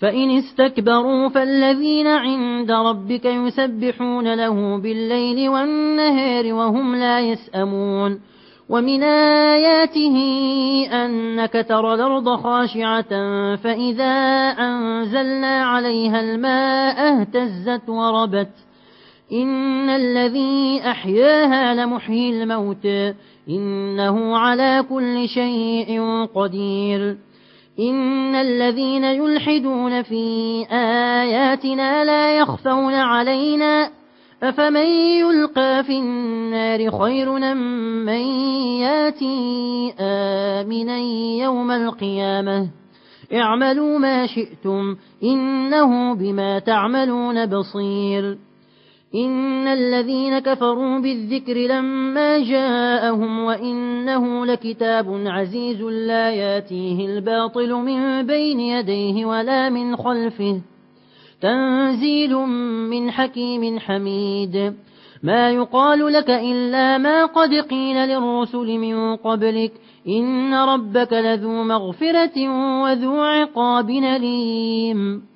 فإن استكبروا فالذين عند ربك يسبحون له بالليل والنهار وهم لا يسأمون ومن آياته أنك ترى الأرض خاشعة فإذا أنزلنا عليها الماء اهتزت وربت إن الذي أحياها لمحيي الموت إنه على كل شيء قدير إن الذين يلحدون في آياتنا لا يخفون علينا أفمن يلقى في النار خير من ياتي آمنا يوم القيامة اعملوا ما شئتم إنه بما تعملون بصير إن الذين كفروا بالذكر لما جاءهم وإنه لكتاب عزيز لا ياتيه الباطل من بين يديه ولا من خلفه. تنزيل من حكيم حميد. ما يقال لك إلا ما قد قيل للرسل من قبلك. إن ربك لذو مغفرة وذو عقاب نليم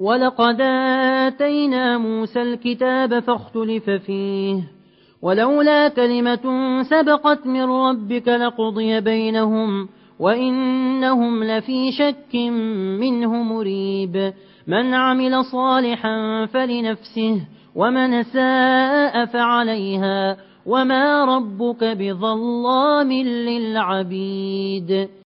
ولقد آتينا موسى الكتاب فاختلف فيه ولولا كلمة سبقت من ربك لقضي بينهم وإنهم لفي شك منه مريب من عمل صالحا فلنفسه ومن ساء فعليها وما ربك بظلام للعبيد